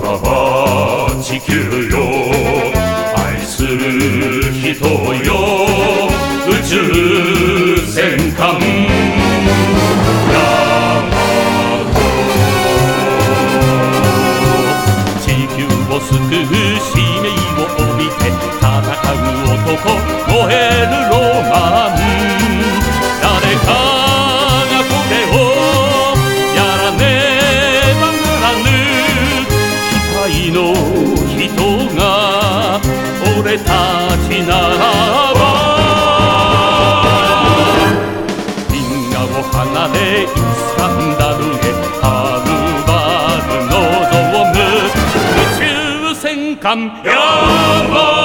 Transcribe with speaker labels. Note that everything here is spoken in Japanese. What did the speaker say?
Speaker 1: らば地球よ愛する人よ宇宙戦艦。地球を救う使命を帯びて戦うを人が俺たちならばみんなを離れイスカンダルへはるばる望む宇宙戦艦ヤマ